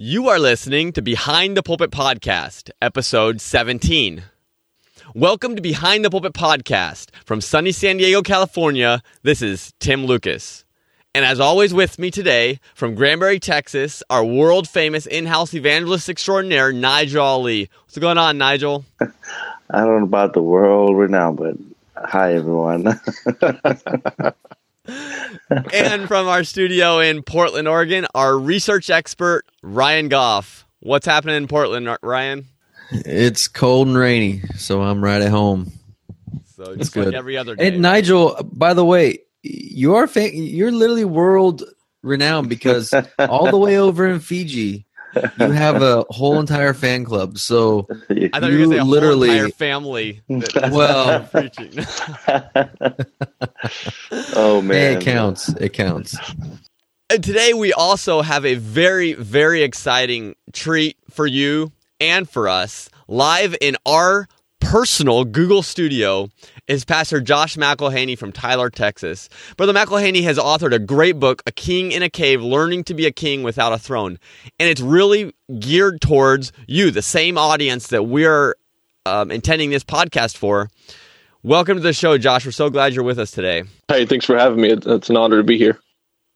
You are listening to Behind the Pulpit Podcast, episode 17. Welcome to Behind the Pulpit Podcast from sunny San Diego, California. This is Tim Lucas. And as always, with me today from Granbury, Texas, our world famous in house evangelist extraordinaire, Nigel Ali. What's going on, Nigel? I don't know about the world right now, but hi, everyone. and from our studio in Portland, Oregon, our research expert, Ryan Goff. What's happening in Portland, Ryan? It's cold and rainy, so I'm right at home. So just like every other day. And Nigel, by the way, you are fa- you're literally world renowned because all the way over in Fiji, you have a whole entire fan club. So I thought you, you were literally entire family. well, preaching. oh man, hey, it counts. It counts. And today we also have a very very exciting treat for you and for us live in our personal Google Studio is Pastor Josh McElhaney from Tyler, Texas. Brother McElhaney has authored a great book, A King in a Cave Learning to be a King Without a Throne. And it's really geared towards you, the same audience that we're um, intending this podcast for. Welcome to the show, Josh. We're so glad you're with us today. Hey, thanks for having me. It's an honor to be here.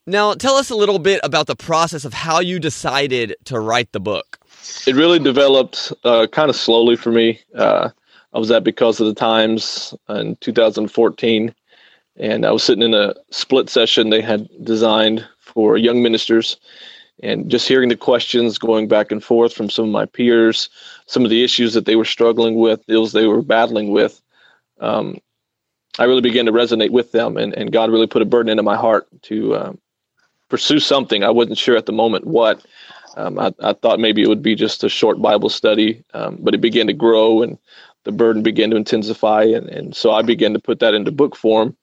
Now, tell us a little bit about the process of how you decided to write the book. It really developed uh, kind of slowly for me. Uh, I was at Because of the Times in 2014, and I was sitting in a split session they had designed for young ministers, and just hearing the questions going back and forth from some of my peers, some of the issues that they were struggling with, those they were battling with. Um, I really began to resonate with them, and, and God really put a burden into my heart to um, pursue something. I wasn't sure at the moment what. Um, I, I, thought maybe it would be just a short Bible study, um, but it began to grow, and the burden began to intensify, and, and so I began to put that into book form.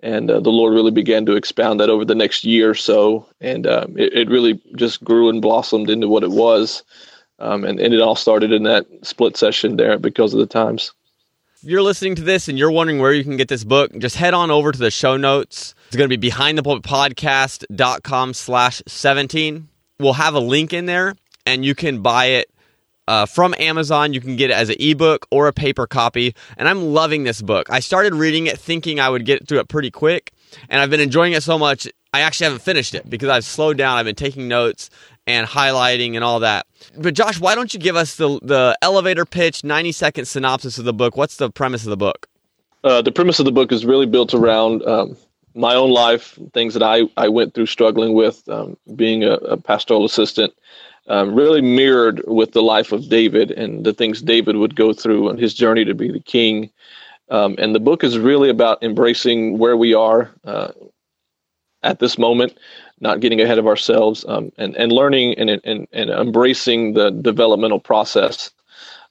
And uh, the Lord really began to expound that over the next year or so, and um, it, it, really just grew and blossomed into what it was. Um, and, and it all started in that split session there because of the times. If you're listening to this and you're wondering where you can get this book, just head on over to the show notes. It's going to be behind the podcast.com slash 17. We'll have a link in there and you can buy it uh, from Amazon. You can get it as an ebook or a paper copy. And I'm loving this book. I started reading it thinking I would get through it pretty quick, and I've been enjoying it so much. I actually haven't finished it because I've slowed down. I've been taking notes and highlighting and all that. But Josh, why don't you give us the the elevator pitch, 90 second synopsis of the book? What's the premise of the book? Uh, the premise of the book is really built around um, my own life, things that I, I went through struggling with, um, being a, a pastoral assistant, um, really mirrored with the life of David and the things David would go through on his journey to be the king. Um, and the book is really about embracing where we are uh, at this moment, not getting ahead of ourselves, um, and and learning and, and and embracing the developmental process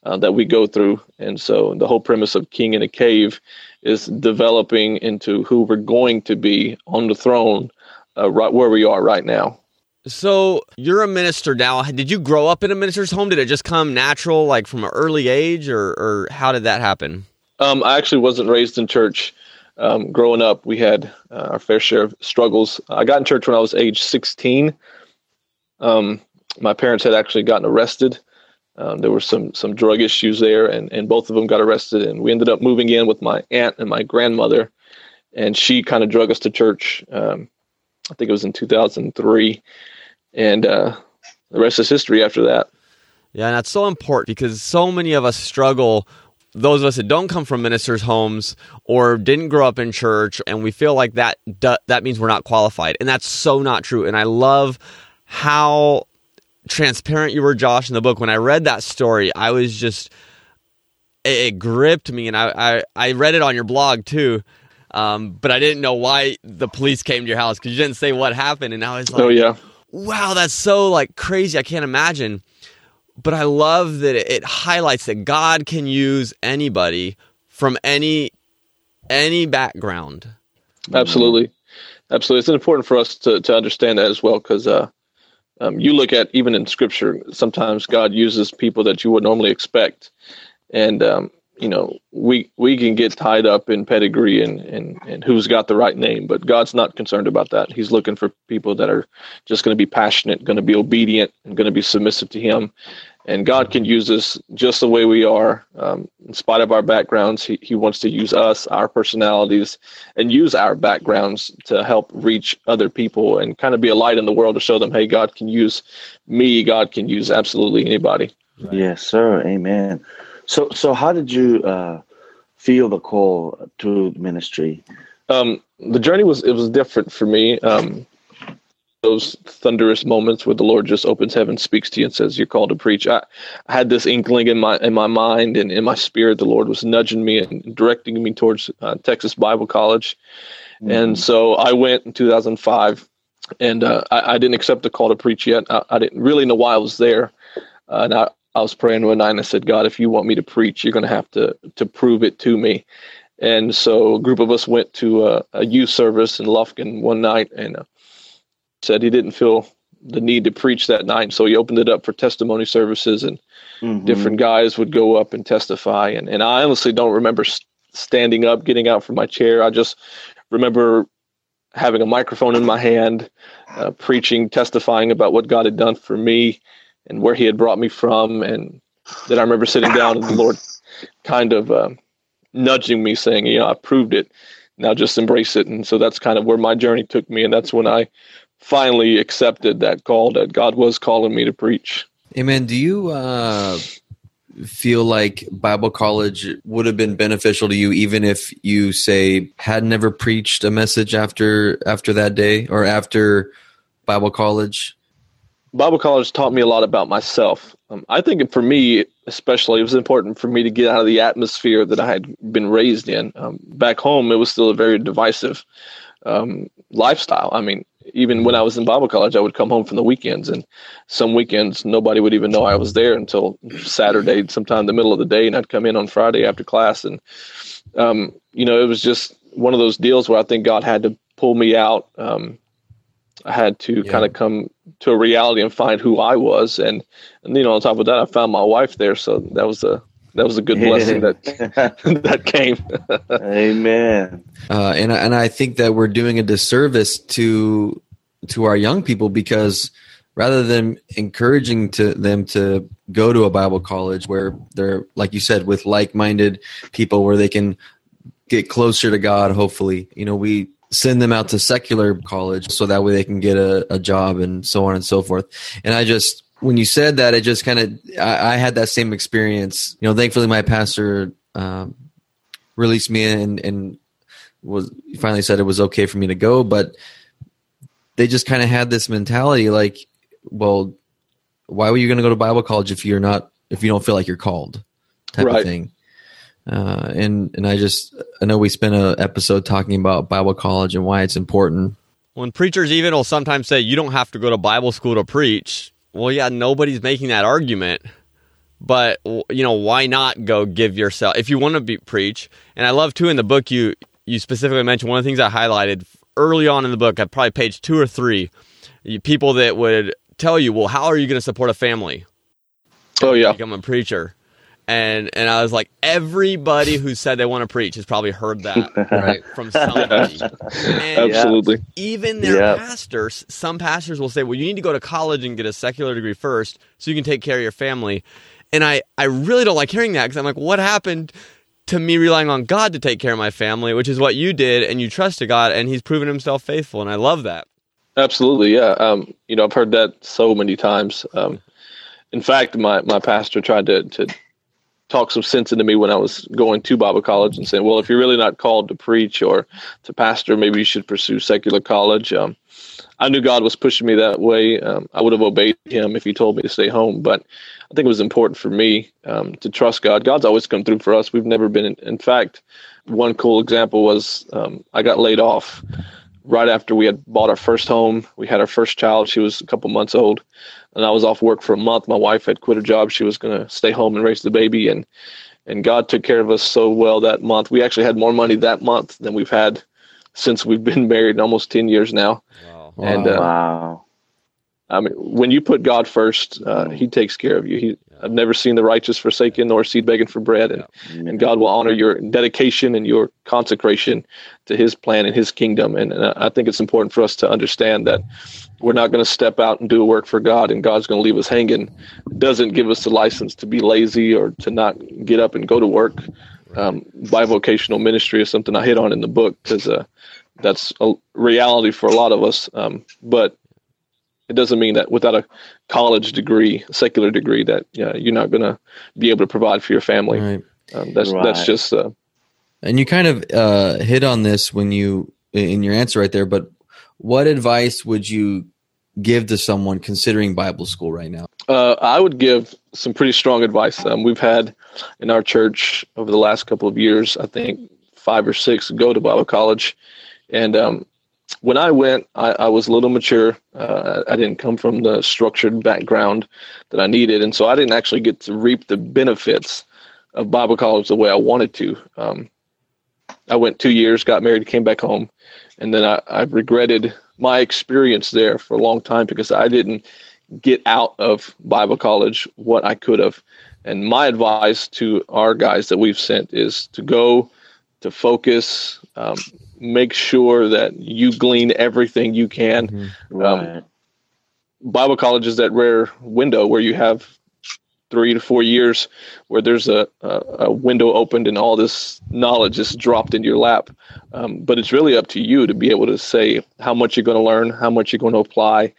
uh, that we go through. And so the whole premise of King in a Cave is developing into who we're going to be on the throne, uh, right where we are right now. So you're a minister now. Did you grow up in a minister's home? Did it just come natural, like from an early age, or, or how did that happen? Um, I actually wasn't raised in church. Um, growing up, we had uh, our fair share of struggles. I got in church when I was age 16. Um, my parents had actually gotten arrested. Um, there were some some drug issues there, and, and both of them got arrested. And we ended up moving in with my aunt and my grandmother, and she kind of drug us to church. Um, I think it was in 2003 and uh, the rest is history after that. Yeah, and that's so important because so many of us struggle. Those of us that don't come from ministers' homes or didn't grow up in church, and we feel like that that means we're not qualified, and that's so not true. And I love how transparent you were, Josh, in the book. When I read that story, I was just it, it gripped me, and I, I I read it on your blog too. Um, but I didn't know why the police came to your house because you didn't say what happened, and I was like, "Oh yeah, wow, that's so like crazy. I can't imagine. But I love that it, highlights that God can use anybody from any any background. Absolutely, absolutely. It's important for us to to understand that as well because uh, um, you look at even in Scripture, sometimes God uses people that you would normally expect, and um, you know, we we can get tied up in pedigree and, and, and who's got the right name, but God's not concerned about that. He's looking for people that are just going to be passionate, going to be obedient, and going to be submissive to Him. And God can use us just the way we are, um, in spite of our backgrounds. He, he wants to use us, our personalities, and use our backgrounds to help reach other people and kind of be a light in the world to show them, hey, God can use me. God can use absolutely anybody. Right. Yes, sir. Amen. So, so how did you uh, feel the call to ministry? Um, the journey was it was different for me. Um, those thunderous moments where the Lord just opens heaven, speaks to you, and says, "You're called to preach." I, I had this inkling in my in my mind and in my spirit. The Lord was nudging me and directing me towards uh, Texas Bible College, mm-hmm. and so I went in 2005. And uh, I, I, didn't accept the call to preach yet. I, I didn't really know why I was there, uh, and I, I was praying one night and I said, God, if you want me to preach, you're going to have to to prove it to me. And so a group of us went to a, a youth service in Lufkin one night and uh, said he didn't feel the need to preach that night. So he opened it up for testimony services and mm-hmm. different guys would go up and testify. And, and I honestly don't remember standing up, getting out from my chair. I just remember having a microphone in my hand, uh, preaching, testifying about what God had done for me and where he had brought me from. And then I remember sitting down and the Lord kind of um, nudging me, saying, you know, I proved it. Now just embrace it. And so that's kind of where my journey took me. And that's when I finally accepted that call that God was calling me to preach. Amen. Do you uh, feel like Bible college would have been beneficial to you, even if you say had never preached a message after after that day or after Bible college? Bible college taught me a lot about myself. Um, I think for me, especially, it was important for me to get out of the atmosphere that I had been raised in. Um, back home, it was still a very divisive um, lifestyle. I mean, even when I was in Bible college, I would come home from the weekends, and some weekends nobody would even know I was there until Saturday, sometime in the middle of the day, and I'd come in on Friday after class, and um, you know, it was just one of those deals where I think God had to pull me out. Um, I had to yeah. kind of come to a reality and find who I was, and and you know, on top of that, I found my wife there, so that was a that was a good blessing that that came. Amen. Uh, and and I think that we're doing a disservice to to our young people because rather than encouraging to them to go to a Bible college where they're like you said with like minded people where they can get closer to God. Hopefully, you know we send them out to secular college so that way they can get a, a job and so on and so forth. And I just when you said that, it just kind of I, I, had that same experience. You know, thankfully my pastor um, released me and and was finally said it was okay for me to go, but they just kind of had this mentality like, well, why were you going to go to Bible college if you're not if you don't feel like you're called, type right. of thing. Uh, and and I just I know we spent an episode talking about Bible college and why it's important. When preachers even will sometimes say you don't have to go to Bible school to preach, well, yeah, nobody's making that argument. But you know, why not go give yourself if you want to be preach? And I love too in the book you you specifically mentioned one of the things I highlighted early on in the book, at probably page two or three, people that would tell you, well, how are you going to support a family? Oh yeah, become a preacher and and I was like, everybody who said they want to preach has probably heard that right from somebody. Absolutely. Even their pastors, some pastors will say, "Well, you need to go to college and get a secular degree first, so you can take care of your family." And I I really don't like hearing that because I'm like, what happened? To me, relying on God to take care of my family, which is what you did, and you trusted God, and He's proven Himself faithful, and I love that. Absolutely, yeah. Um, you know, I've heard that so many times. Um, in fact, my, my pastor tried to, to talk some sense into me when I was going to Bible college and saying, well, if you're really not called to preach or to pastor, maybe you should pursue secular college. Um, I knew God was pushing me that way. Um, I would have obeyed him if he told me to stay home, but I think it was important for me um, to trust God. God's always come through for us. We've never been, in, in fact, one cool example was um, I got laid off right after we had bought our first home. We had our first child. She was a couple months old and I was off work for a month. My wife had quit her job; she was going to stay home and raise the baby, and and God took care of us so well that month. We actually had more money that month than we've had since we've been married almost ten years now. Wow! And, uh, wow! I mean, when you put God first, uh, He takes care of you. He I've never seen the righteous forsaken nor seed begging for bread. And, and God will honor your dedication and your consecration to his plan and his kingdom. And, and I think it's important for us to understand that we're not going to step out and do a work for God and God's going to leave us hanging. It doesn't give us the license to be lazy or to not get up and go to work. Um, bivocational ministry is something I hit on in the book because uh, that's a reality for a lot of us. Um, but it doesn't mean that without a college degree, secular degree, that you you're not going to be able to provide for your family. Right. Um, that's right. that's just. Uh, and you kind of uh, hit on this when you in your answer right there. But what advice would you give to someone considering Bible school right now? Uh, I would give some pretty strong advice. Um, we've had in our church over the last couple of years, I think five or six go to Bible college, and um, when I went, I, I, was a little mature. Uh, I didn't come from the structured background that I needed, and so I didn't actually get to reap the benefits of Bible college the way I wanted to. Um, I went two years, got married, came back home, and then I, I regretted my experience there for a long time because I didn't get out of Bible college what I could have. And my advice to our guys that we've sent is to go to focus, um, make sure that you glean everything you can. Mm-hmm. Um, right. Um, Bible college is that rare window where you have three to four years where there's a, a, a window opened and all this knowledge is dropped in your lap. Um, but it's really up to you to be able to say how much you're going to learn, how much you're going to apply,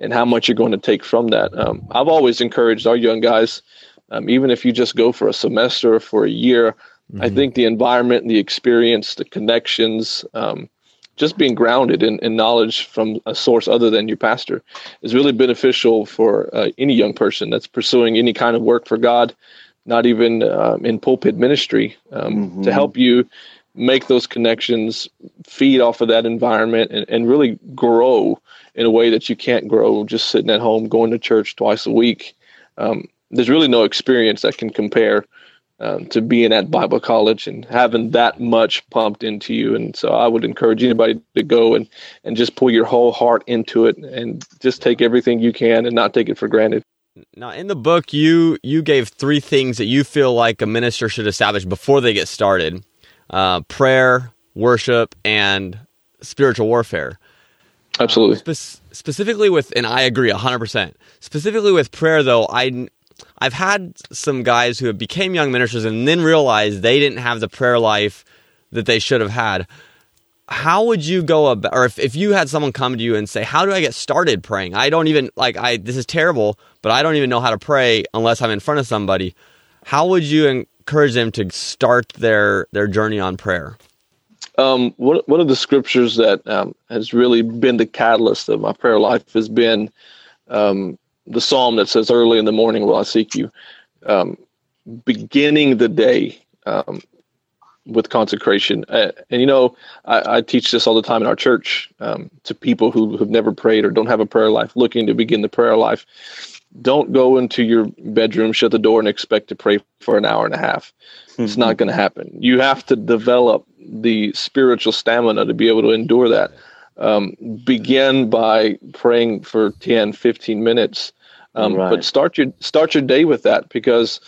and how much you're going to take from that. Um, I've always encouraged our young guys, um, even if you just go for a semester or for a year, Mm-hmm. I think the environment, the experience, the connections, um, just being grounded in, in, knowledge from a source other than your pastor is really beneficial for uh, any young person that's pursuing any kind of work for God, not even um, in pulpit ministry, um, mm-hmm. to help you make those connections, feed off of that environment, and, and really grow in a way that you can't grow just sitting at home, going to church twice a week. Um, there's really no experience that can compare um, to being at Bible college and having that much pumped into you. And so I would encourage anybody to go and, and just pull your whole heart into it and just take everything you can and not take it for granted. Now, in the book, you you gave three things that you feel like a minister should establish before they get started: uh, prayer, worship, and spiritual warfare. Absolutely. Uh, spe- specifically with, and I agree hundred percent. Specifically with prayer, though, I I've had some guys who have became young ministers and then realized they didn't have the prayer life that they should have had. How would you go about, or if, if you had someone come to you and say, How do I get started praying? I don't even, like, I, this is terrible, but I don't even know how to pray unless I'm in front of somebody. How would you encourage them to start their, their journey on prayer? Um, one, one of the scriptures that um, has really been the catalyst of my prayer life has been um, the psalm that says, "Early in the morning will I seek you," um, beginning the day um, with consecration. Uh, and you know, I, I, teach this all the time in our church um, to people who have never prayed or don't have a prayer life, looking to begin the prayer life. Don't go into your bedroom, shut the door, and expect to pray for an hour and a half. Mm-hmm. It's not going to happen. You have to develop the spiritual stamina to be able to endure that um, begin by praying for 10 15 minutes um, right. but start your start your day with that because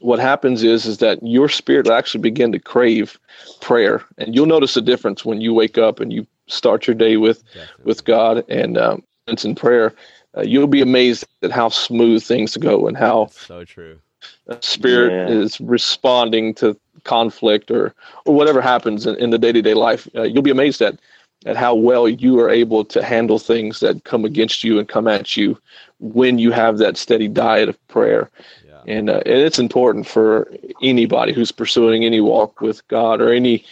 what happens is is that your spirit will actually begin to crave prayer and you'll notice a difference when you wake up and you start your day with Definitely. with god and um, it's in prayer uh, you'll be amazed at how smooth things go and how so true spirit yeah. is responding to conflict or or whatever happens in, in the day-to-day life uh, you'll be amazed at at how well you are able to handle things that come against you and come at you when you have that steady diet of prayer. Yeah. And, uh, and it's important for anybody who's pursuing any walk with God or any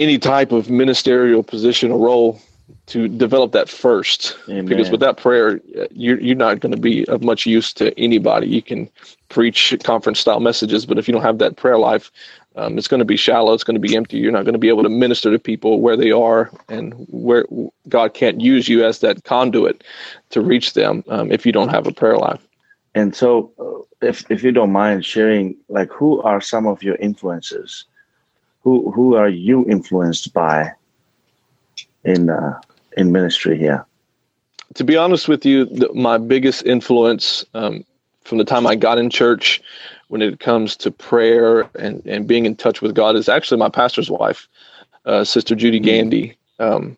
any type of ministerial position or role to develop that first Amen. because without prayer you're, you're not going to be of much use to anybody you can preach conference style messages but if you don't have that prayer life um, it's going to be shallow. It's going to be empty. You're not going to be able to minister to people where they are and where God can't use you as that conduit to reach them um, if you don't have a prayer life. And so, uh, if if you don't mind sharing, like, who are some of your influences? Who who are you influenced by in uh, in ministry here? To be honest with you, the, my biggest influence um, from the time I got in church when it comes to prayer and, and being in touch with God is actually my pastor's wife, uh, Sister Judy mm-hmm. Gandy. Um,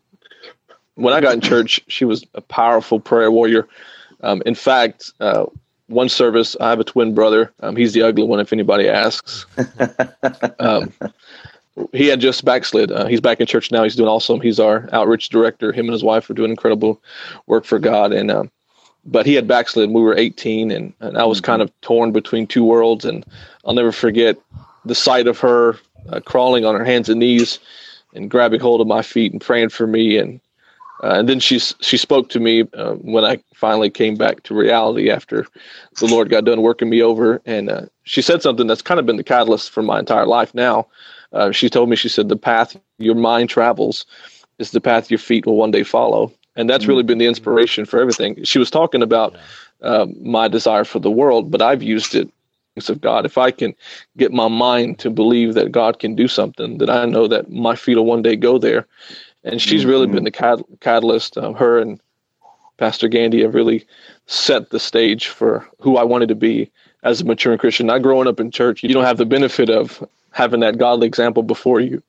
when I got in church, she was a powerful prayer warrior. Um, in fact, uh, one service, I have a twin brother. Um, he's the ugly one, if anybody asks. um, he had just backslid. Uh, he's back in church now. He's doing awesome. He's our outreach director. Him and his wife are doing incredible work for God. And um, but he had backslid. We were 18, and, and I was mm-hmm. kind of torn between two worlds. And I'll never forget the sight of her uh, crawling on her hands and knees and grabbing hold of my feet and praying for me. And uh, and then she she spoke to me uh, when I finally came back to reality after the Lord got done working me over, and uh, she said something that's kind of been the catalyst for my entire life. Now, uh, she told me she said the path your mind travels is the path your feet will one day follow, and that's really been the inspiration for everything. She was talking about uh, my desire for the world, but I've used it of God. If I can get my mind to believe that God can do something, that I know that my feet will one day go there and she's mm-hmm. really been the cat- catalyst. Um, her and Pastor Gandy have really set the stage for who I wanted to be as a maturing Christian. Not growing up in church, you don't have the benefit of having that godly example before you,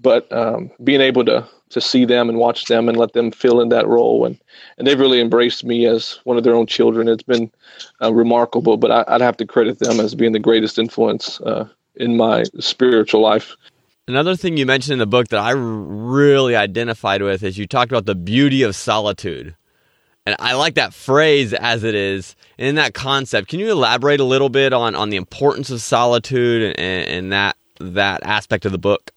but um, being able to to see them and watch them and let them fill in that role, and and they've really embraced me as one of their own children. It's been uh, remarkable, but I, would have to credit them as being the greatest influence uh, in my spiritual life. Another thing you mentioned in the book that I really identified with is you talked about the beauty of solitude. And I like that phrase as it is in that concept. Can you elaborate a little bit on, on the importance of solitude and, and that that aspect of the book?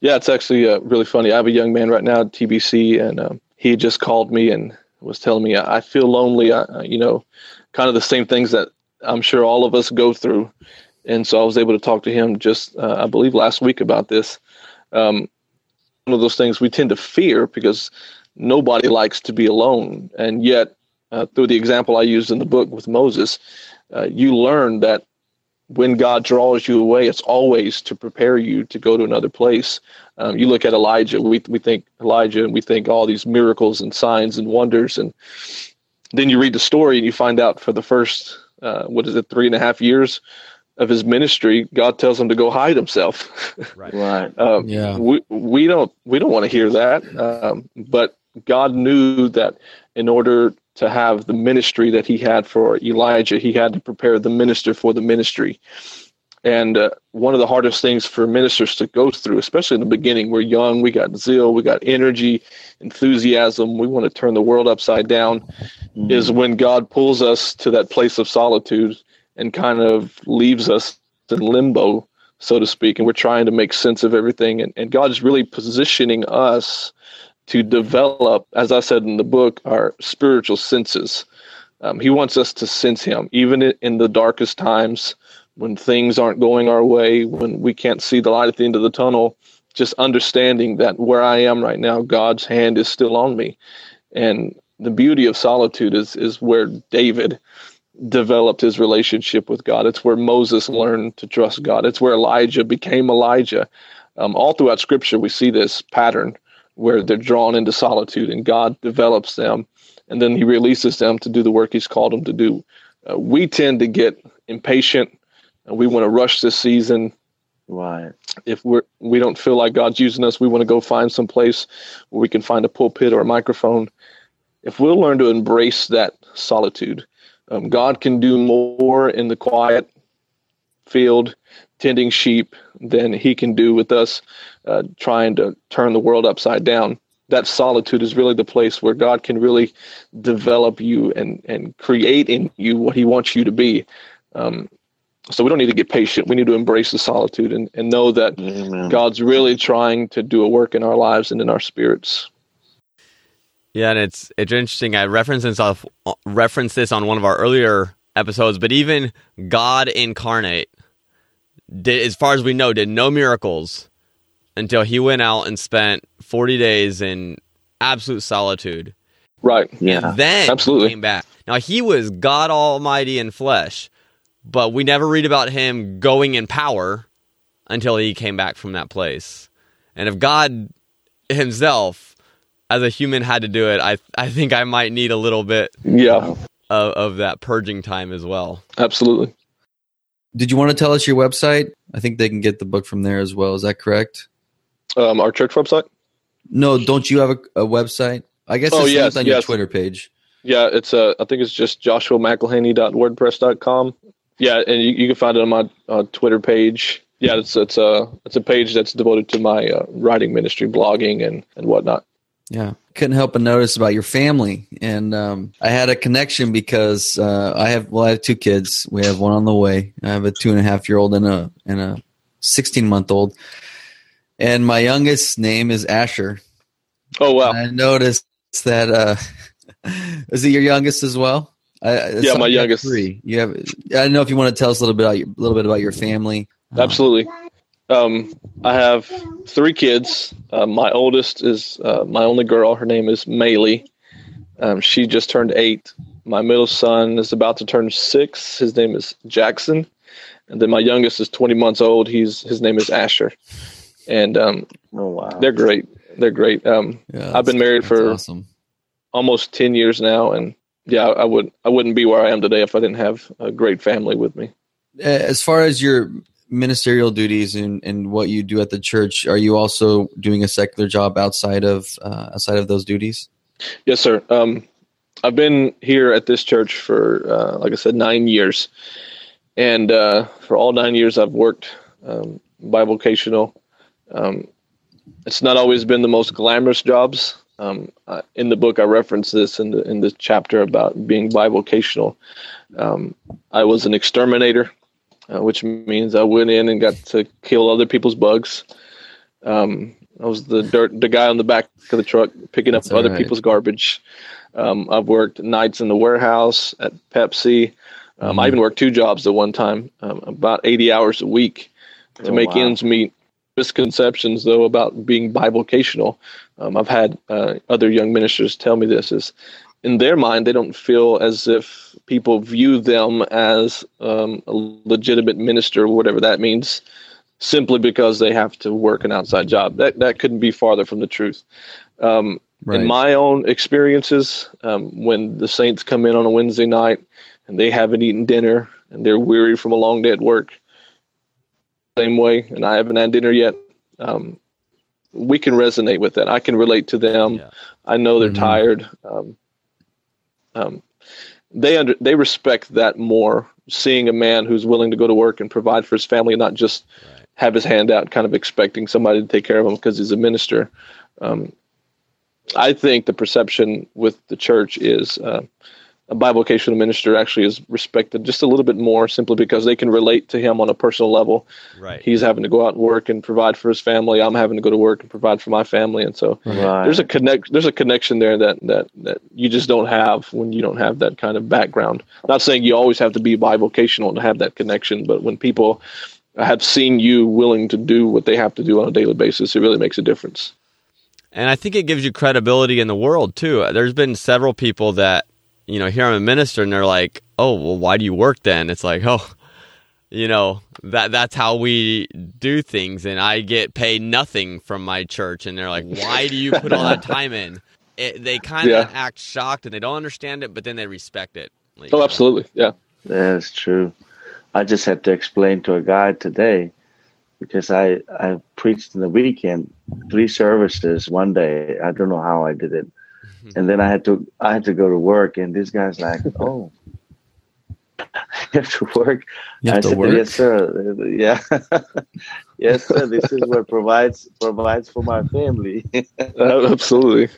Yeah, it's actually uh, really funny. I have a young man right now TBC, and um, he just called me and was telling me, I feel lonely. I, you know, kind of the same things that I'm sure all of us go through and so I was able to talk to him just, uh, I believe, last week about this. Um, one of those things we tend to fear because nobody likes to be alone, and yet uh, through the example I used in the book with Moses, uh, you learn that when God draws you away, it's always to prepare you to go to another place. Um, you look at Elijah, we we think Elijah, and we think all these miracles and signs and wonders, and then you read the story and you find out for the first uh, what is it, three and a half years of his ministry, God tells him to go hide himself. Right. right. Um, yeah. We we don't we don't want to hear that. Um, but God knew that in order to have the ministry that He had for Elijah, He had to prepare the minister for the ministry. And uh, one of the hardest things for ministers to go through, especially in the beginning, we're young, we got zeal, we got energy, enthusiasm, we want to turn the world upside down, mm-hmm. is when God pulls us to that place of solitude and kind of leaves us in limbo, so to speak. And we're trying to make sense of everything. And, and God is really positioning us to develop, as I said in the book, our spiritual senses. Um, he wants us to sense Him, even in the darkest times when things aren't going our way, when we can't see the light at the end of the tunnel. Just understanding that where I am right now, God's hand is still on me. And the beauty of solitude is is where David developed his relationship with God. It's where Moses learned to trust God. It's where Elijah became Elijah. Um, all throughout Scripture, we see this pattern where they're drawn into solitude and God develops them and then he releases them to do the work he's called them to do. Uh, we tend to get impatient and we want to rush this season. Right. If we're we don't feel like God's using us, we want to go find some place where we can find a pulpit or a microphone. If we'll learn to embrace that solitude, um, God can do more in the quiet field tending sheep than he can do with us uh, trying to turn the world upside down. That solitude is really the place where God can really develop you and, and create in you what he wants you to be. Um, so we don't need to get patient. We need to embrace the solitude and, and know that Amen. God's really trying to do a work in our lives and in our spirits. Yeah, and it's it's interesting. I referenced this off, referenced this on one of our earlier episodes, but even God incarnate did, as far as we know, did no miracles until he went out and spent forty days in absolute solitude. Right. Yeah. And then absolutely came back. Now he was God Almighty in flesh, but we never read about him going in power until he came back from that place. And if God himself as a human had to do it, I I think I might need a little bit. Yeah. of, of that purging time as well. Absolutely. Did you want to tell us your website? I think they can get the book from there as well. Is that correct? Um, our church website. No, don't you have a, a website? I guess Oh, it's yes, on your. Twitter page. Yeah, it's uh, I think it's just joshuamcelhaney.wordpress.com. Yeah, and you, you can find it on my uh, Twitter page. Yeah, it's it's a it's a page that's devoted to my uh, writing ministry, blogging, and and whatnot. Yeah, couldn't help but notice about your family, and um, I had a connection because uh, I have well, I have two kids. We have one on the way. I have a two and a half year old and a and a sixteen month old, and my youngest name is Asher. Oh wow, And I noticed that uh, is it your youngest as well? I, Yeah, my youngest. Three. You have. I don't know if you want to tell us a little bit about your, a little bit about your family. Uh, absolutely. Um, I have three kids. Uh, my oldest is uh, my only girl. Her name is Maylee. Um, she just turned eight. My middle son is about to turn six. His name is Jackson, and then my youngest is 20 months old. He's his name is Asher, and um, Oh wow. they're great. They're great. Um, Yeah, I've been married for awesome. almost 10 years now, and yeah, I would I wouldn't be where I am today if I didn't have a great family with me. as far as your ministerial duties and, and what you do at the church, are you also doing a secular job outside of uh, outside of those duties? Yes, sir. Um, I've been here at this church for, uh, like I said, nine years, and uh, for all nine years, I've worked um, bivocational. Um, it's not always been the most glamorous jobs. Um, uh, in the book, I reference this in the in the chapter about being bivocational. Um, I was an exterminator, uh, which means I went in and got to kill other people's bugs. Um, I was the dirt, the guy on the back of the truck picking up That's all other right. people's garbage. Um, I've worked nights in the warehouse at Pepsi. Um, I even worked two jobs at one time, um, about 80 hours a week to Oh, make wow. ends meet. Misconceptions, though, about being bivocational. Um, I've had uh, other young ministers tell me this is in their mind, they don't feel as if people view them as um, a legitimate minister, or whatever that means, simply because they have to work an outside job. That that couldn't be farther from the truth. Um, Right. In my own experiences, um, when the saints come in on a Wednesday night and they haven't eaten dinner and they're weary from a long day at work, same way, and I haven't had dinner yet. Um, we can resonate with that. I can relate to them. Yeah. I know they're Mhm. tired. Um, um, they under they respect that more. Seeing a man who's willing to go to work and provide for his family, and not just Right. have his hand out, kind of expecting somebody to take care of him because he's a minister. Um, I think the perception with the church is uh, a bivocational minister actually is respected just a little bit more, simply because they can relate to him on a personal level Right. he's having to go out and work and provide for his family. I'm having to go to work and provide for my family, and so Right. there's a connect. There's a connection there that that that you just don't have when you don't have that kind of background. Not saying you always have to be bivocational to have that connection, but when people have seen you willing to do what they have to do on a daily basis, it really makes a difference. And I think it gives you credibility in the world too. There's been several people that, you know, here I'm a minister and they're like, "Oh, well, why do you work then?" It's like, "Oh, you know, that that's how we do things and I get paid nothing from my church." And they're like, "Why do you put all that time in?" It, they kind of Yeah. act shocked and they don't understand it, but then they respect it. Like, Oh, absolutely, yeah. That's true. I just had to explain to a guy today because I I preached in the weekend three services one day. I don't know how I did it, and then I had to I had to go to work, and this guy's like, "Oh, you have to work." You have I to said, work. "Yes, sir. Yeah, yes, sir. This is what provides provides for my family." Uh, absolutely.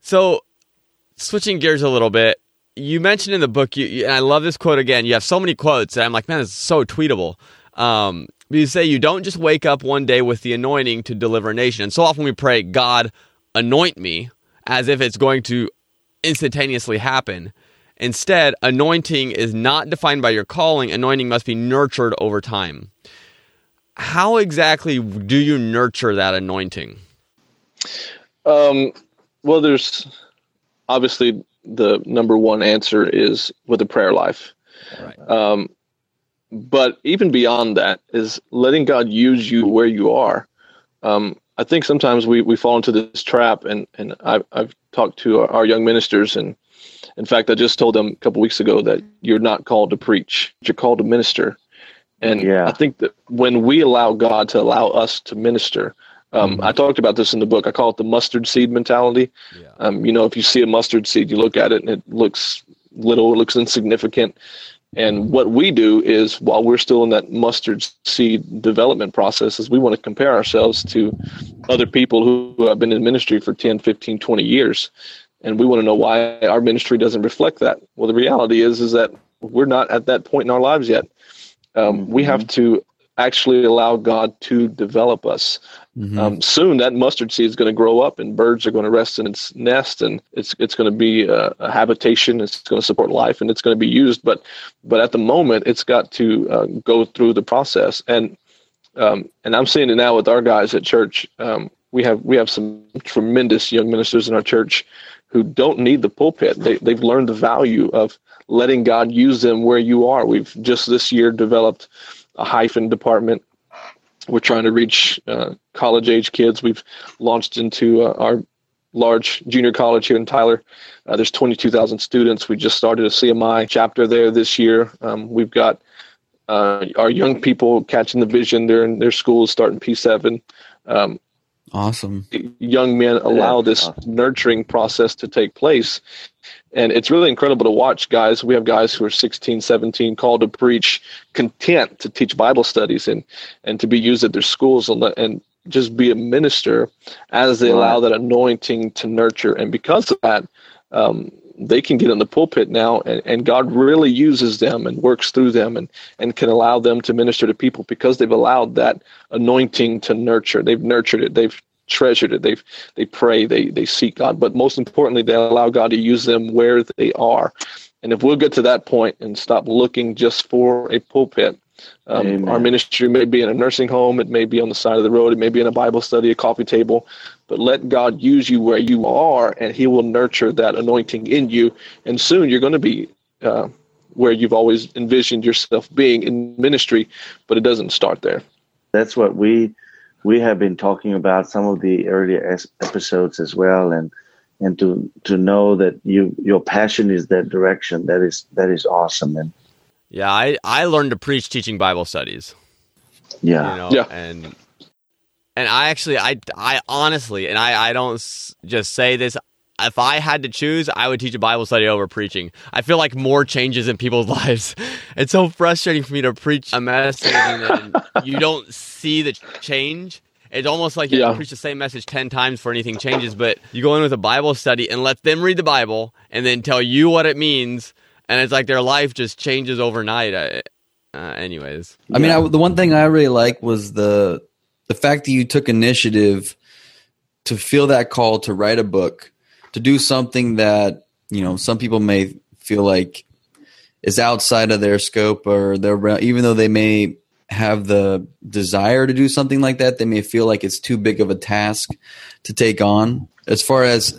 So, switching gears a little bit, you mentioned in the book, you, you- and I love this quote again. You have so many quotes, and I'm like, man, it's so tweetable. Um, you say you don't just wake up one day with the anointing to deliver a nation. And so often we pray, God, anoint me, as if it's going to instantaneously happen. Instead, anointing is not defined by your calling. Anointing must be nurtured over time. How exactly do you nurture that anointing? Um, well, there's obviously the number one answer is with a prayer life. Right. Um, but even beyond that is letting God use you where you are. Um, I think sometimes we, we fall into this trap, and and I've I've talked to our, our young ministers, and in fact, I just told them a couple weeks ago that you're not called to preach; you're called to minister. And Yeah. I think that when we allow God to allow us to minister, um, I talked about this in the book. I call it the mustard seed mentality. Yeah. Um, you know, if you see a mustard seed, you look at it and it looks little, it looks insignificant. And what we do is, while we're still in that mustard seed development process, is we want to compare ourselves to other people who have been in ministry for 10, 15, 20 years. And we want to know why our ministry doesn't reflect that. Well, the reality is, is that we're not at that point in our lives yet. Um, We have to actually allow God to develop us. Mhm. Um, soon, that mustard seed is going to grow up, and birds are going to rest in its nest, and it's it's going to be a, a habitation. It's going to support life, and it's going to be used. But but at the moment, it's got to uh, go through the process, and um, and I'm seeing it now with our guys at church. Um, we have we have some tremendous young ministers in our church who don't need the pulpit. They they've learned the value of letting God use them where you are. We've just this year developed a hyphen department. We're trying to reach uh, college age kids. We've launched into uh, our large junior college here in Tyler. Uh, there's 22,000 students. We just started a CMI chapter there this year. Um, we've got uh, our young people catching the vision. They're in their schools starting P7. Um, Awesome. young men allow Yeah, this awesome. nurturing process to take place. And it's really incredible to watch guys. We have guys who are 16, 17 called to preach, content to teach Bible studies and, and to be used at their schools and, and just be a minister as they allow that anointing to nurture. And because of that, um, they can get in the pulpit now and, and God really uses them and works through them and, and can allow them to minister to people because they've allowed that anointing to nurture. They've nurtured it. They've treasured it. They've they pray. They they seek God. But most importantly, they allow God to use them where they are. And if we'll get to that point and stop looking just for a pulpit, um, our ministry may be in a nursing home, it may be on the side of the road, it may be in a Bible study, a coffee table, but let God use you where you are, and He will nurture that anointing in you. And soon you're going to be uh, where you've always envisioned yourself being in ministry, but it doesn't start there. that's what we we have been talking about some of the earlier es- episodes as well and and to to know that you your passion is that direction that is that is awesome and Yeah, I, I learned to preach teaching Bible studies. yeah You know, Yeah. and and I actually I I honestly and I I don't s- just say this if I had to choose, I would teach a Bible study over preaching. I feel like more changes in people's lives. It's so frustrating for me to preach a message and then you don't see the change. It's almost like you Yeah. preach the same message 10 times for anything changes, but you go in with a Bible study and let them read the Bible and then tell you what it means. And it's like their life just changes overnight. Uh, uh, anyways. I mean, I, the one thing I really like was the the fact that you took initiative to feel that call to write a book, to do something that you know some people may feel like is outside of their scope or their even though they may have the desire to do something like that, they may feel like it's too big of a task to take on. As far as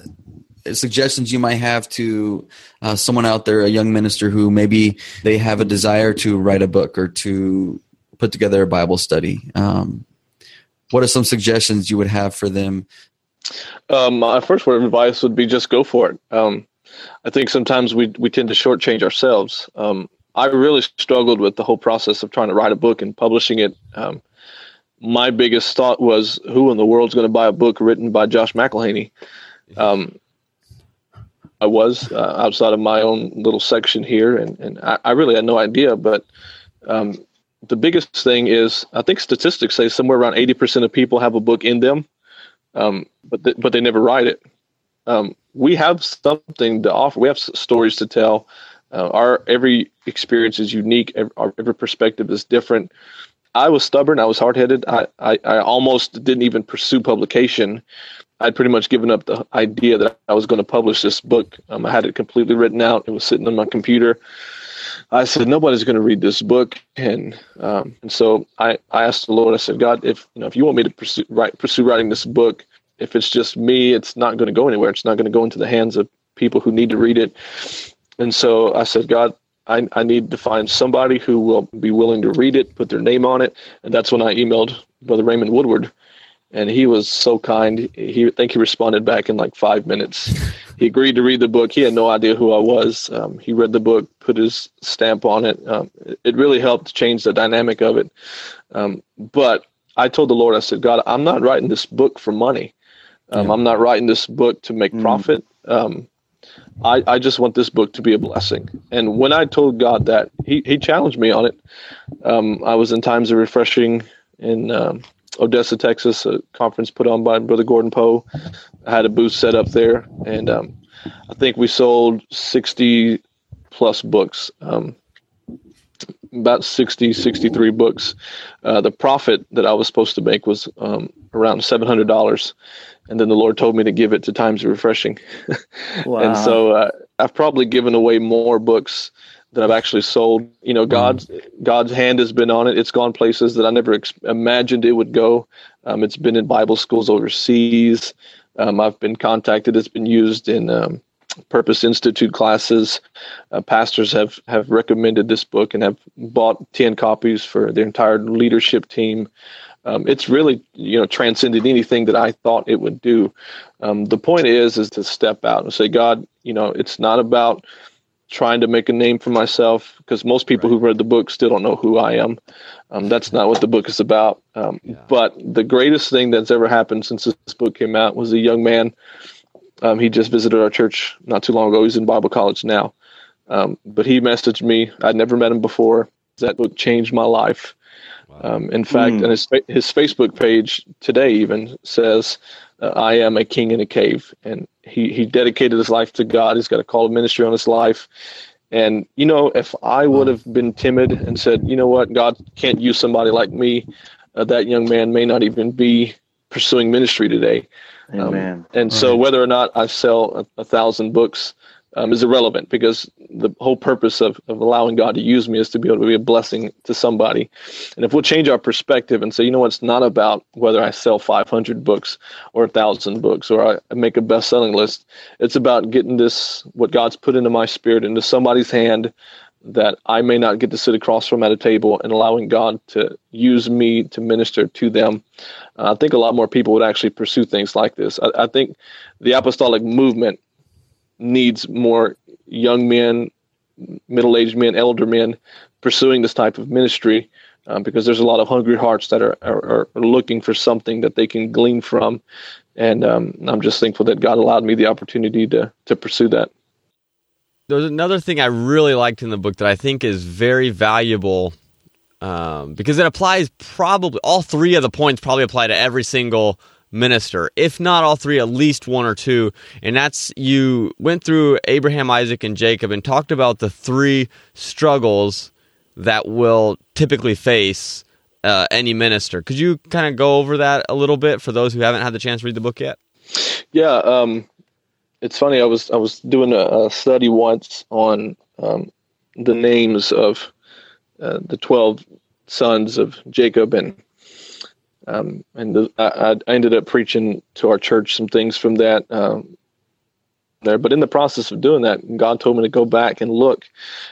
suggestions you might have to uh, someone out there, a young minister who maybe they have a desire to write a book or to put together a Bible study. Um, what are some suggestions you would have for them? Um, my first word of advice would be just go for it. Um, I think sometimes we we tend to shortchange ourselves. Um, I really struggled with the whole process of trying to write a book and publishing it. Um, my biggest thought was, who in the world's going to buy a book written by Josh McElhaney? Um, I was uh, outside of my own little section here, and, and I, I really had no idea. But um, the biggest thing is, I think statistics say somewhere around 80% of people have a book in them um, but th- but they never write it. Um, we have something to offer. We have s- stories to tell. Uh, our every experience is unique. Every, our, every perspective is different. I was stubborn. I was hard headed. I, I I almost didn't even pursue publication. I'd pretty much given up the idea that I was going to publish this book. Um, I had it completely written out. It was sitting on my computer. I said nobody's going to read this book, and um, and so I, I asked the Lord. I said, God, if you know if you want me to pursue write, pursue writing this book, if it's just me, it's not going to go anywhere. It's not going to go into the hands of people who need to read it. And so I said, God, I, I need to find somebody who will be willing to read it, put their name on it, and that's when I emailed Brother Raymond Woodward, and he was so kind. He I think he responded back in like five minutes. He agreed to read the book. He had no idea who I was. Um, he read the book, put his stamp on it. Um, it really helped change the dynamic of it. Um, but I told the Lord, I said, God, I'm not writing this book for money. Um, yeah. I'm not writing this book to make mm. profit. Um, I, I just want this book to be a blessing. And when I told God that, He, he challenged me on it. Um, I was in Times of Refreshing in um, Odessa, Texas, a conference put on by Brother Gordon Poe. I had a booth set up there, and um, I think we sold 60 plus books. Um, about 60, 63 books. Uh, the profit that I was supposed to make was um, around $700. And then the Lord told me to give it to Times of Refreshing. wow. And so uh, I've probably given away more books that I've actually sold. You know, God's. God's hand has been on it. It's gone places that I never ex- imagined it would go. Um, it's been in Bible schools overseas. Um, I've been contacted. It's been used in um, Purpose Institute classes. Uh, pastors have have recommended this book and have bought ten copies for their entire leadership team. Um, it's really you know transcended anything that I thought it would do. Um, the point is is to step out and say, God, you know, it's not about trying to make a name for myself because most people right. who read the book still don't know who I am. Um, that's not what the book is about. Um, yeah. But the greatest thing that's ever happened since this book came out was a young man. Um, he just visited our church not too long ago. He's in Bible college now. Um, but he messaged me. I'd never met him before. That book changed my life. Wow. Um, in fact, mm. and his his Facebook page today even says, uh, "I am a king in a cave," and he he dedicated his life to God. He's got a call of ministry on his life. And you know, if I would have been timid and said, "You know what, God can't use somebody like me," uh, that young man may not even be pursuing ministry today. Amen. Um, and so, whether or not I sell a, a thousand books um, is irrelevant because the whole purpose of, of allowing God to use me is to be able to be a blessing to somebody. And if we'll change our perspective and say, you know what, it's not about whether I sell 500 books or 1,000 books or I make a best selling list, it's about getting this, what God's put into my spirit, into somebody's hand that I may not get to sit across from at a table and allowing God to use me to minister to them. Uh, I think a lot more people would actually pursue things like this. I, I think the apostolic movement needs more young men, middle aged men, elder men pursuing this type of ministry um, because there's a lot of hungry hearts that are, are, are, looking for something that they can glean from. And um, I'm just thankful that God allowed me the opportunity to, to pursue that. There's another thing I really liked in the book that I think is very valuable um, because it applies probably all three of the points probably apply to every single minister, if not all three, at least one or two. And that's you went through Abraham, Isaac, and Jacob and talked about the three struggles that will typically face uh, any minister. Could you kind of go over that a little bit for those who haven't had the chance to read the book yet? Yeah, um, it's funny. I was I was doing a, a study once on um, the names of uh, the twelve sons of Jacob and um, and the, I, I, ended up preaching to our church some things from that um, there. But in the process of doing that, God told me to go back and look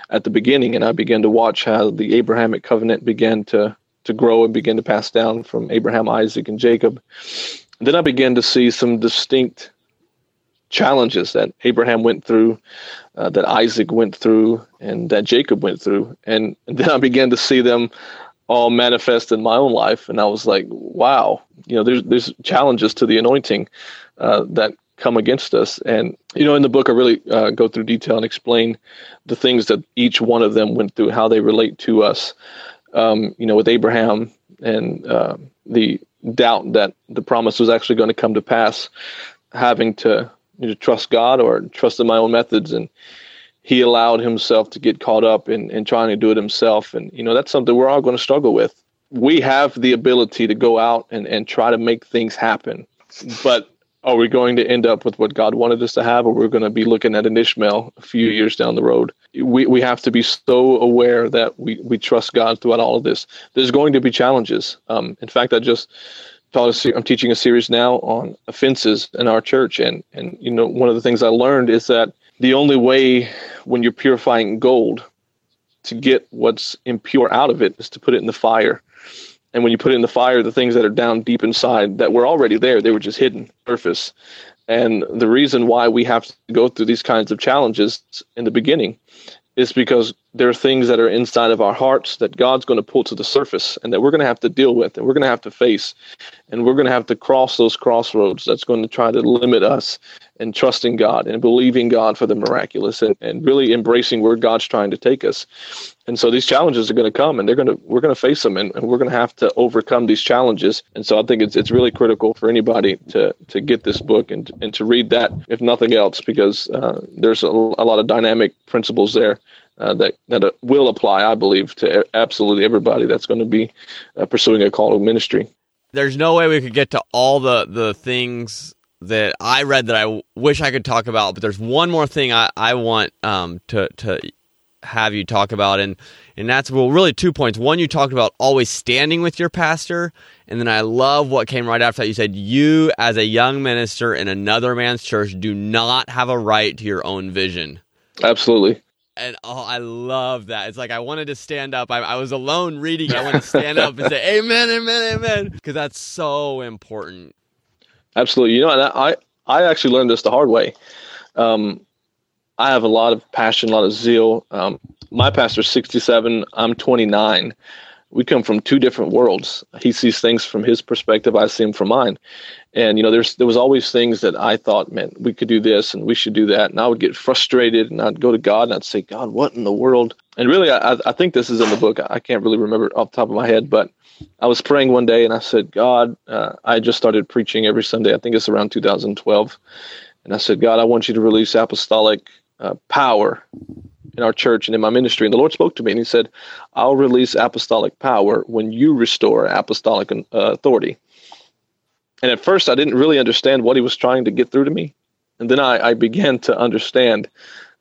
at the beginning, and I began to watch how the Abrahamic covenant began to to grow and begin to pass down from Abraham, Isaac, and Jacob. And then I began to see some distinct challenges that Abraham went through, uh, that Isaac went through, and that Jacob went through. And, and then I began to see them all manifest in my own life, and I was like, wow, you know, there's there's challenges to the anointing uh, that come against us, and you know, in the book I really uh, go through detail and explain the things that each one of them went through, how they relate to us. Um, you know, with Abraham and uh, the doubt that the promise was actually going to come to pass, having to you know, trust God or trust in my own methods, and he allowed himself to get caught up in, in trying to do it himself. And, you know, that's something we're all going to struggle with. We have the ability to go out and, and try to make things happen. But are we going to end up with what God wanted us to have, or we're going to be looking at an Ishmael a few years down the road? We, we have to be so aware that we, we trust God throughout all of this. There's going to be challenges. Um, in fact, I just taught a, I'm teaching a series now on offenses in our church. And, and, you know, one of the things I learned is that the only way when you're purifying gold to get what's impure out of it is to put it in the fire. and when you put it in the fire, the things that are down deep inside that were already there, they were just hidden surface. And the reason why we have to go through these kinds of challenges in the beginning is because there are things that are inside of our hearts that God's going to pull to the surface and that we're going to have to deal with and we're going to have to face and we're going to have to cross those crossroads that's going to try to limit us and trusting God and believing God for the miraculous and, and really embracing where God's trying to take us. And so these challenges are going to come and they're going to we're going to face them and, and we're going to have to overcome these challenges. And so I think it's it's really critical for anybody to to get this book and and to read that if nothing else because uh, there's a, a lot of dynamic principles there uh, that that will apply, I believe, to absolutely everybody that's going to be uh, pursuing a call to ministry. There's no way we could get to all the the things that I read that I w- wish I could talk about, but there's one more thing I I want um to to have you talk about and and that's well really two points one you talked about always standing with your pastor and then i love what came right after that you said you as a young minister in another man's church do not have a right to your own vision absolutely and oh, I love that. It's like I wanted to stand up. I, I was alone reading. I wanted to stand up and say, "Amen, amen, amen," because that's so important. Absolutely. You know, I I actually learned this the hard way. Um, I have a lot of passion, a lot of zeal. Um, my pastor's 67. I'm 29. We come from two different worlds. He sees things from his perspective. I see them from mine. And you know, there's there was always things that I thought, man, we could do this and we should do that, and I would get frustrated, and I'd go to God and I'd say, God, what in the world? And really, I, I think this is in the book. I can't really remember off the top of my head, but I was praying one day and I said, God, uh, I just started preaching every Sunday. I think it's around 2012, and I said, God, I want you to release apostolic uh, power in our church and in my ministry. And the Lord spoke to me and He said, I'll release apostolic power when you restore apostolic uh, authority. And at first, I didn't really understand what he was trying to get through to me. And then I, I began to understand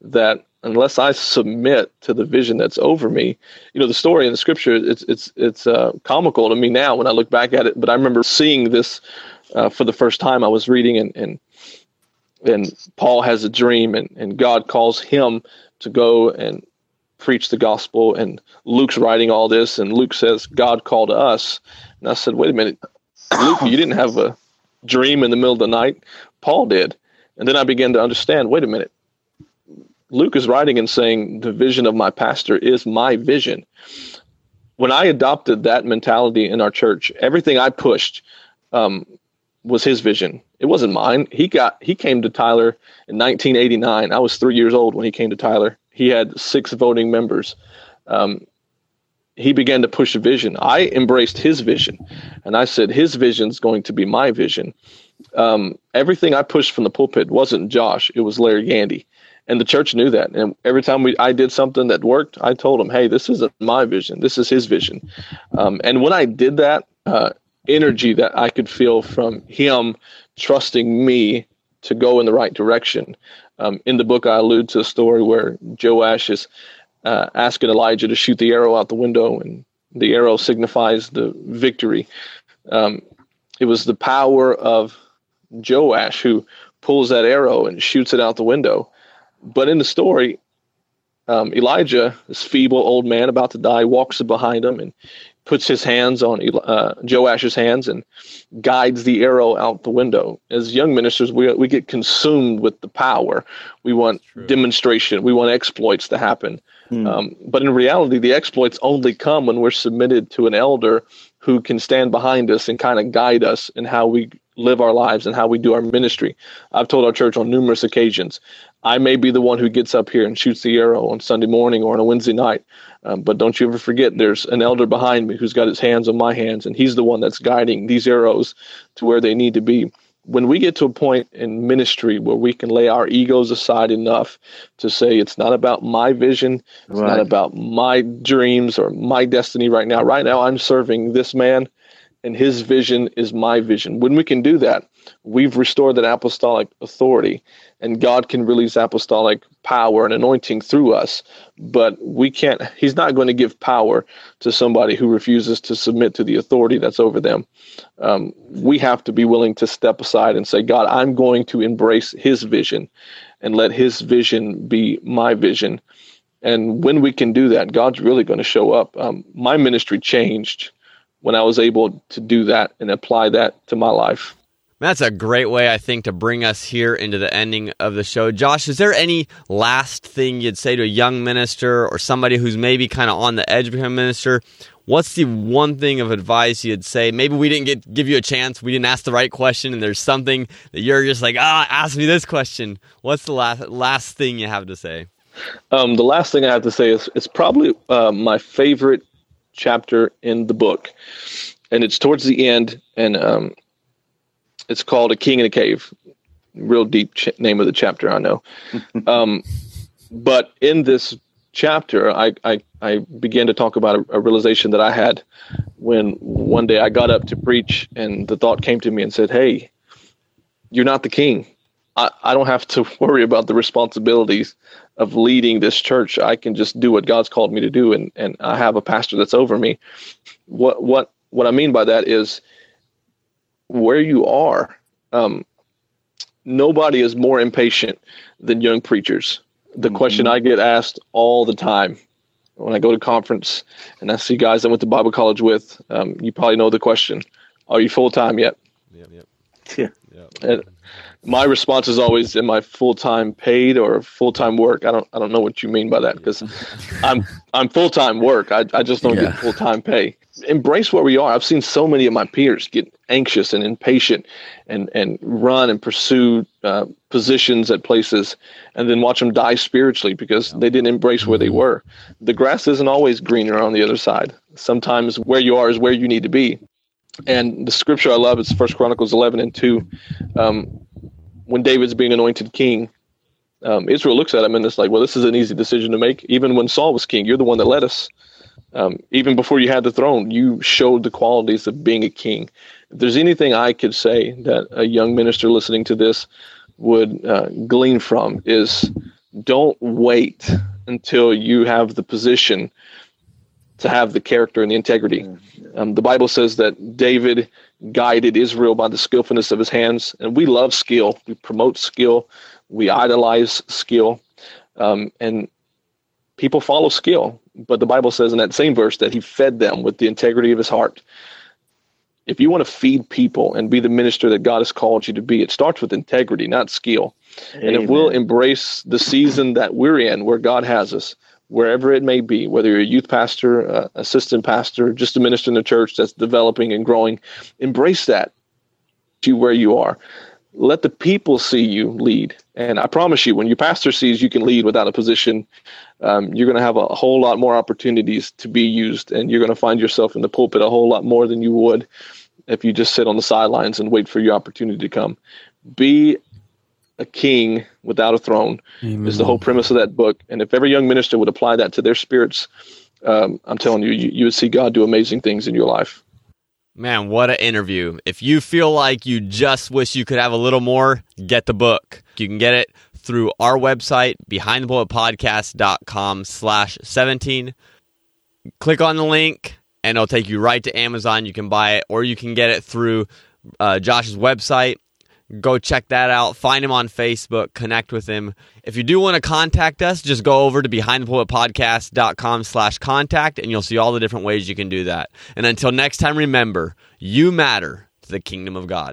that unless I submit to the vision that's over me, you know, the story in the scripture, it's it's it's uh, comical to me now when I look back at it. But I remember seeing this uh, for the first time. I was reading, and and and Paul has a dream, and and God calls him to go and preach the gospel. And Luke's writing all this, and Luke says God called us. And I said, wait a minute, Luke, you didn't have a dream in the middle of the night. Paul did. And then I began to understand wait a minute. Luke is writing and saying, the vision of my pastor is my vision. When I adopted that mentality in our church, everything I pushed um, was his vision. It wasn't mine. He got he came to Tyler in 1989. I was three years old when he came to Tyler. He had six voting members. Um, he began to push a vision. I embraced his vision, and I said his vision is going to be my vision. Um, everything I pushed from the pulpit wasn't Josh; it was Larry Gandy, and the church knew that. And every time we I did something that worked, I told him, "Hey, this isn't my vision. This is his vision." Um, and when I did that, uh, energy that I could feel from him trusting me to go in the right direction. Um, in the book, I allude to a story where Joash is uh, asking Elijah to shoot the arrow out the window, and the arrow signifies the victory. Um, it was the power of Joash who pulls that arrow and shoots it out the window. But in the story, um, Elijah, this feeble old man about to die, walks behind him and puts his hands on uh, Joash's hands and guides the arrow out the window. As young ministers, we we get consumed with the power. We want demonstration. We want exploits to happen. Mm. Um, but in reality, the exploits only come when we're submitted to an elder who can stand behind us and kind of guide us in how we live our lives and how we do our ministry. I've told our church on numerous occasions, I may be the one who gets up here and shoots the arrow on Sunday morning or on a Wednesday night, um, but don't you ever forget there's an elder behind me who's got his hands on my hands, and he's the one that's guiding these arrows to where they need to be when we get to a point in ministry where we can lay our egos aside enough to say it's not about my vision, it's right. not about my dreams or my destiny right now. Right now, I'm serving this man, and his vision is my vision. When we can do that, we've restored that apostolic authority and God can release apostolic power and anointing through us. But we can't, He's not going to give power to somebody who refuses to submit to the authority that's over them. Um, we have to be willing to step aside and say, God, I'm going to embrace His vision and let His vision be my vision. And when we can do that, God's really going to show up. Um, my ministry changed when I was able to do that and apply that to my life. That's a great way, I think, to bring us here into the ending of the show. Josh, is there any last thing you'd say to a young minister or somebody who's maybe kind of on the edge of becoming a minister? What's the one thing of advice you'd say? Maybe we didn't get give you a chance, we didn't ask the right question, and there's something that you're just like, ah, ask me this question. What's the last last thing you have to say? Um, the last thing I have to say is it's probably uh, my favorite chapter in the book, and it's towards the end, and um, it's called "A King in a Cave." Real deep ch- name of the chapter, I know. um, but in this chapter, I, I, I began to talk about a, a, realization that I had when one day I got up to preach, and the thought came to me and said, "Hey, you're not the king. I, I don't have to worry about the responsibilities of leading this church. I can just do what God's called me to do, and, and I have a pastor that's over me. What what what I mean by that is where you are. Um, nobody is more impatient than young preachers. The mm-hmm. question I get asked all the time when I go to conference and I see guys I went to Bible college with, um, you probably know the question: Are you full time yet? Yep, yep. Yeah. And my response is always, "Am I full time paid or full time work?" I don't, I don't know what you mean by that because I'm, I'm full time work. I, I just don't yeah. get full time pay embrace where we are. I've seen so many of my peers get anxious and impatient and, and run and pursue uh, positions at places and then watch them die spiritually because they didn't embrace where they mm-hmm. were. The grass isn't always greener on the other side. Sometimes where you are is where you need to be. And the scripture I love is First Chronicles 11 and 2. Um, when David's being anointed king, um, Israel looks at him and it's like, well, this is an easy decision to make. Even when Saul was king, you're the one that led us um, even before you had the throne, you showed the qualities of being a king. If there's anything I could say that a young minister listening to this would uh, glean from is don't wait until you have the position to have the character and the integrity. Um, the Bible says that David guided Israel by the skillfulness of his hands, and we love skill. We promote skill. We idolize skill, um, and people follow skill. But the Bible says in that same verse that he fed them with the integrity of his heart. If you want to feed people and be the minister that God has called you to be, it starts with integrity, not skill. Amen. And if we'll embrace the season that we're in, where God has us, wherever it may be, whether you're a youth pastor, uh, assistant pastor, just a minister in the church that's developing and growing, embrace that to where you are. Let the people see you lead. And I promise you, when your pastor sees you can lead without a position, um, you're going to have a whole lot more opportunities to be used, and you're going to find yourself in the pulpit a whole lot more than you would if you just sit on the sidelines and wait for your opportunity to come. Be a king without a throne Amen. is the whole premise of that book. And if every young minister would apply that to their spirits, um, I'm telling you, you, you would see God do amazing things in your life. Man, what an interview. If you feel like you just wish you could have a little more, get the book. You can get it through our website, behindthepulpitpodcast.com slash 17. Click on the link and it'll take you right to Amazon. You can buy it or you can get it through uh, Josh's website. Go check that out. Find him on Facebook. Connect with him. If you do want to contact us, just go over to behindthepulpitpodcast.com slash contact and you'll see all the different ways you can do that. And until next time, remember, you matter to the kingdom of God.